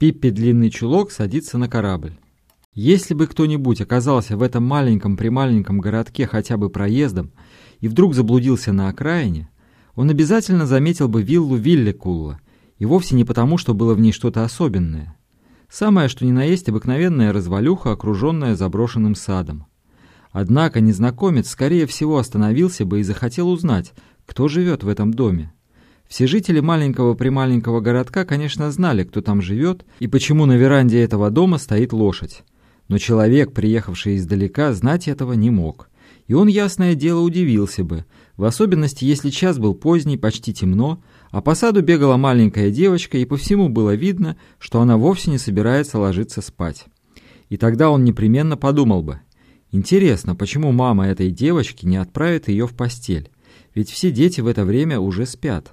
Пиппи Длинный Чулок садится на корабль. Если бы кто-нибудь оказался в этом маленьком-прималеньком городке хотя бы проездом и вдруг заблудился на окраине, он обязательно заметил бы виллу Вилликулла, и вовсе не потому, что было в ней что-то особенное. Самое, что ни на есть, обыкновенная развалюха, окруженная заброшенным садом. Однако незнакомец, скорее всего, остановился бы и захотел узнать, кто живет в этом доме. Все жители маленького-прималенького городка, конечно, знали, кто там живет и почему на веранде этого дома стоит лошадь. Но человек, приехавший издалека, знать этого не мог. И он, ясное дело, удивился бы, в особенности, если час был поздний, почти темно, а по саду бегала маленькая девочка, и по всему было видно, что она вовсе не собирается ложиться спать. И тогда он непременно подумал бы, интересно, почему мама этой девочки не отправит ее в постель, ведь все дети в это время уже спят.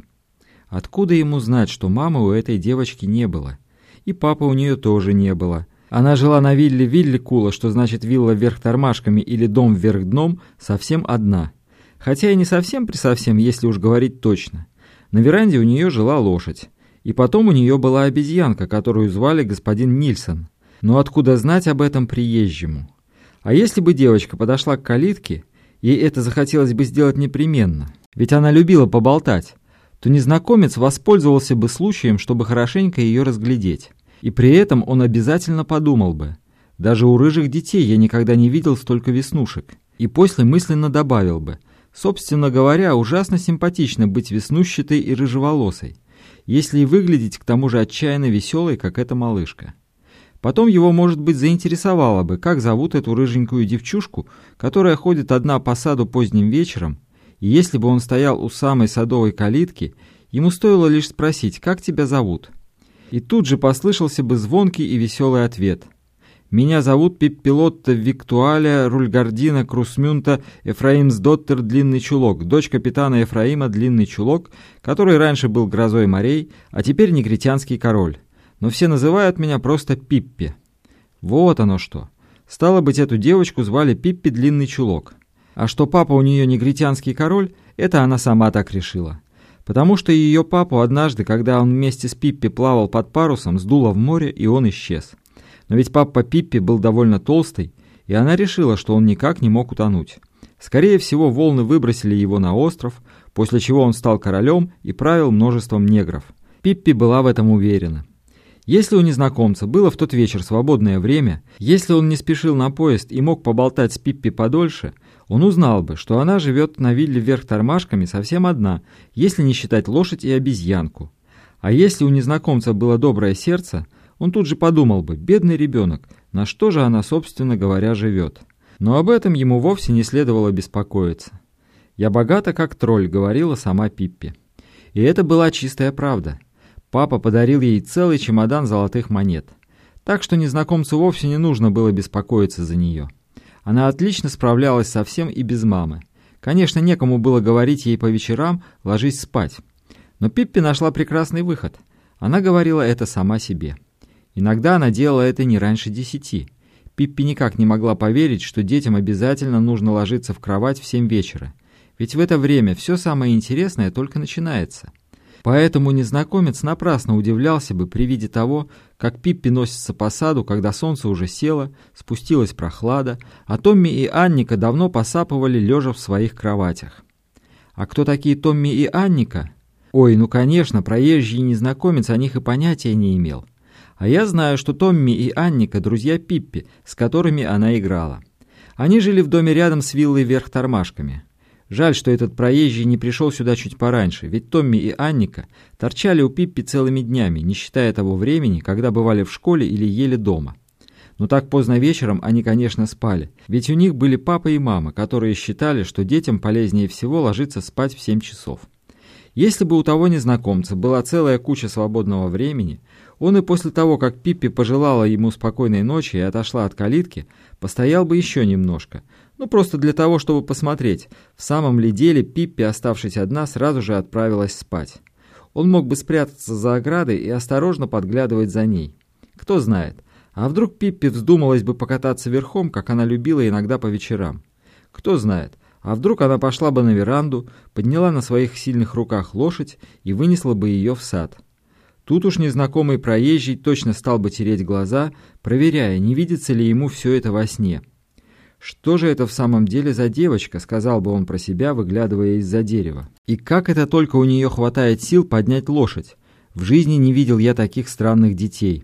Откуда ему знать, что мамы у этой девочки не было? И папы у нее тоже не было. Она жила на вилле Вилликула, что значит вилла вверх тормашками или дом вверх дном, совсем одна. Хотя и не совсем-присовсем, если уж говорить точно. На веранде у нее жила лошадь. И потом у нее была обезьянка, которую звали господин Нильсон. Но откуда знать об этом приезжему? А если бы девочка подошла к калитке, ей это захотелось бы сделать непременно. Ведь она любила поболтать то незнакомец воспользовался бы случаем, чтобы хорошенько ее разглядеть. И при этом он обязательно подумал бы, даже у рыжих детей я никогда не видел столько веснушек. И после мысленно добавил бы, собственно говоря, ужасно симпатично быть веснущатой и рыжеволосой, если и выглядеть к тому же отчаянно веселой, как эта малышка. Потом его, может быть, заинтересовало бы, как зовут эту рыженькую девчушку, которая ходит одна по саду поздним вечером, и если бы он стоял у самой садовой калитки, ему стоило лишь спросить, как тебя зовут. И тут же послышался бы звонкий и веселый ответ. «Меня зовут Пиппилотта Виктуалия Рульгардина Крусмюнта Ефраимсдоттер Длинный Чулок, дочь капитана Ефраима Длинный Чулок, который раньше был грозой морей, а теперь негритянский король. Но все называют меня просто Пиппи». Вот оно что. Стало быть, эту девочку звали Пиппи Длинный Чулок. А что папа у нее негритянский король, это она сама так решила. Потому что ее папу однажды, когда он вместе с Пиппи плавал под парусом, сдуло в море, и он исчез. Но ведь папа Пиппи был довольно толстый, и она решила, что он никак не мог утонуть. Скорее всего, волны выбросили его на остров, после чего он стал королем и правил множеством негров. Пиппи была в этом уверена. Если у незнакомца было в тот вечер свободное время, если он не спешил на поезд и мог поболтать с Пиппи подольше – он узнал бы, что она живет на вилле вверх тормашками совсем одна, если не считать лошадь и обезьянку. А если у незнакомца было доброе сердце, он тут же подумал бы, бедный ребенок, на что же она, собственно говоря, живет. Но об этом ему вовсе не следовало беспокоиться. «Я богата, как тролль», — говорила сама Пиппи. И это была чистая правда. Папа подарил ей целый чемодан золотых монет. Так что незнакомцу вовсе не нужно было беспокоиться за нее. Она отлично справлялась со всем и без мамы. Конечно, некому было говорить ей по вечерам «ложись спать». Но Пиппи нашла прекрасный выход. Она говорила это сама себе. Иногда она делала это не раньше десяти. Пиппи никак не могла поверить, что детям обязательно нужно ложиться в кровать в семь вечера. Ведь в это время все самое интересное только начинается. Поэтому незнакомец напрасно удивлялся бы при виде того, как Пиппи носится по саду, когда солнце уже село, спустилась прохлада, а Томми и Анника давно посапывали, лежа в своих кроватях. А кто такие Томми и Анника? Ой, ну конечно, проезжий незнакомец о них и понятия не имел. А я знаю, что Томми и Анника – друзья Пиппи, с которыми она играла. Они жили в доме рядом с виллой вверх тормашками. Жаль, что этот проезжий не пришел сюда чуть пораньше, ведь Томми и Анника торчали у Пиппи целыми днями, не считая того времени, когда бывали в школе или ели дома. Но так поздно вечером они, конечно, спали, ведь у них были папа и мама, которые считали, что детям полезнее всего ложиться спать в 7 часов. Если бы у того незнакомца была целая куча свободного времени, он и после того, как Пиппи пожелала ему спокойной ночи и отошла от калитки, постоял бы еще немножко – ну, просто для того, чтобы посмотреть, в самом ли деле Пиппи, оставшись одна, сразу же отправилась спать. Он мог бы спрятаться за оградой и осторожно подглядывать за ней. Кто знает, а вдруг Пиппи вздумалась бы покататься верхом, как она любила иногда по вечерам. Кто знает, а вдруг она пошла бы на веранду, подняла на своих сильных руках лошадь и вынесла бы ее в сад. Тут уж незнакомый проезжий точно стал бы тереть глаза, проверяя, не видится ли ему все это во сне. «Что же это в самом деле за девочка?» — сказал бы он про себя, выглядывая из-за дерева. «И как это только у нее хватает сил поднять лошадь? В жизни не видел я таких странных детей».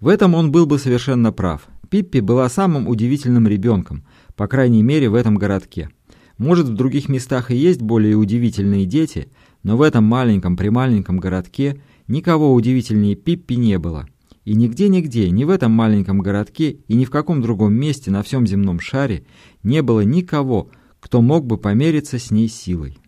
В этом он был бы совершенно прав. Пиппи была самым удивительным ребенком, по крайней мере в этом городке. Может, в других местах и есть более удивительные дети, но в этом маленьком-прималеньком городке никого удивительнее Пиппи не было. И нигде-нигде, ни в этом маленьком городке и ни в каком другом месте на всем земном шаре не было никого, кто мог бы помериться с ней силой.